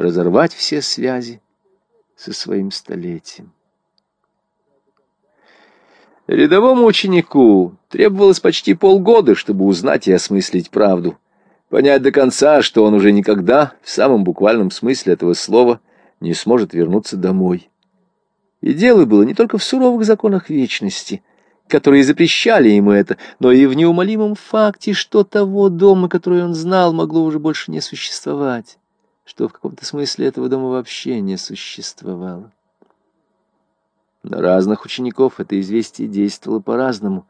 разорвать все связи со своим столетием. Рядовому ученику требовалось почти полгода, чтобы узнать и осмыслить правду, понять до конца, что он уже никогда, в самом буквальном смысле этого слова, не сможет вернуться домой. И дело было не только в суровых законах вечности, которые запрещали ему это, но и в неумолимом факте, что того дома, который он знал, могло уже больше не существовать, что в каком-то смысле этого дома вообще не существовало. На разных учеников это известие действовало по-разному.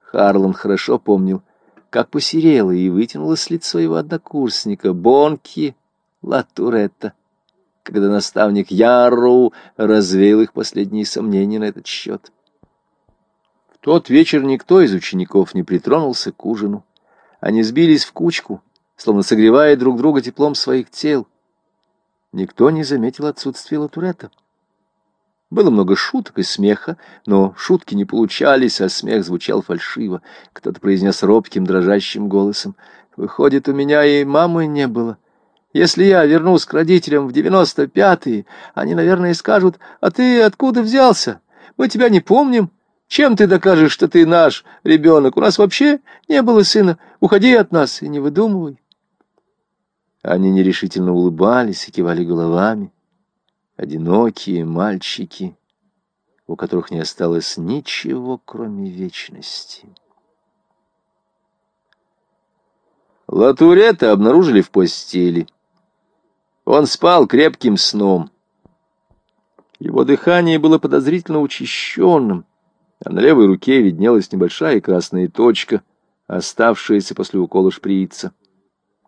Харлан хорошо помнил, как посерело и вытянулось с лица его однокурсника Бонки Латуретта, когда наставник Ярроу развеял их последние сомнения на этот счет. В тот вечер никто из учеников не притронулся к ужину. Они сбились в кучку, словно согревая друг друга теплом своих тел. Никто не заметил отсутствия Латуретта. Было много шуток и смеха, но шутки не получались, а смех звучал фальшиво. Кто-то произнес робким, дрожащим голосом. «Выходит, у меня и мамы не было. Если я вернусь к родителям в девяносто пятые, они, наверное, скажут, «А ты откуда взялся? Мы тебя не помним. Чем ты докажешь, что ты наш ребенок? У нас вообще не было сына. Уходи от нас и не выдумывай». Они нерешительно улыбались и кивали головами одинокие мальчики, у которых не осталось ничего, кроме вечности. Латурета обнаружили в постели. Он спал крепким сном. Его дыхание было подозрительно учащенным, а на левой руке виднелась небольшая красная точка, оставшаяся после укола шприца.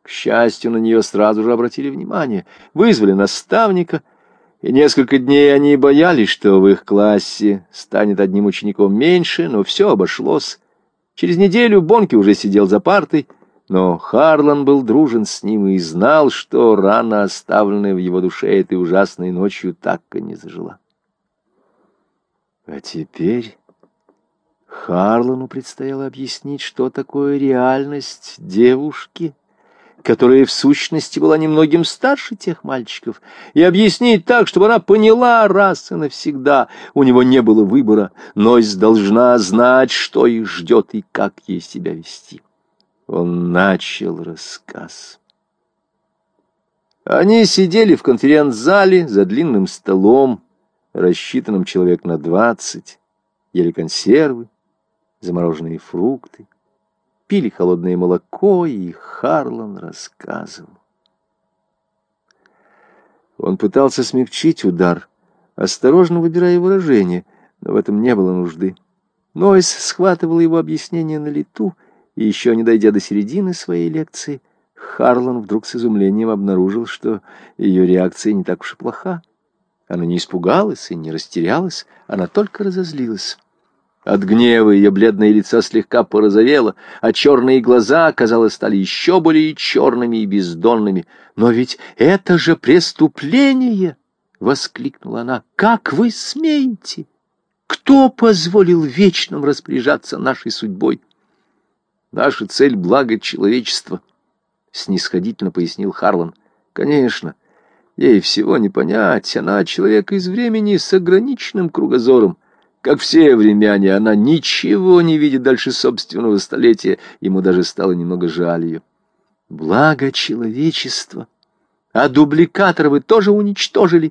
К счастью, на нее сразу же обратили внимание, вызвали наставника — и несколько дней они боялись, что в их классе станет одним учеником меньше, но все обошлось. Через неделю Бонки уже сидел за партой, но Харлан был дружен с ним и знал, что рана, оставленная в его душе этой ужасной ночью, так и не зажила. А теперь Харлану предстояло объяснить, что такое реальность девушки — которая в сущности была немногим старше тех мальчиков, и объяснить так, чтобы она поняла раз и навсегда. У него не было выбора, Нойс должна знать, что их ждет и как ей себя вести. Он начал рассказ. Они сидели в конференц-зале за длинным столом, рассчитанным человек на двадцать, ели консервы, замороженные фрукты пили холодное молоко, и Харлан рассказывал. Он пытался смягчить удар, осторожно выбирая выражение, но в этом не было нужды. Нойс схватывал его объяснение на лету, и еще не дойдя до середины своей лекции, Харлан вдруг с изумлением обнаружил, что ее реакция не так уж и плоха. Она не испугалась и не растерялась, она только разозлилась. От гнева ее бледное лицо слегка порозовело, а черные глаза, казалось, стали еще более черными и бездонными. «Но ведь это же преступление!» — воскликнула она. «Как вы смеете? Кто позволил вечным распоряжаться нашей судьбой?» «Наша цель — благо человечества», — снисходительно пояснил Харлан. «Конечно, ей всего не понять. Она человек из времени с ограниченным кругозором. Как все времяне, она ничего не видит дальше собственного столетия. Ему даже стало немного жаль ее. Благо человечества. А дубликатор вы тоже уничтожили,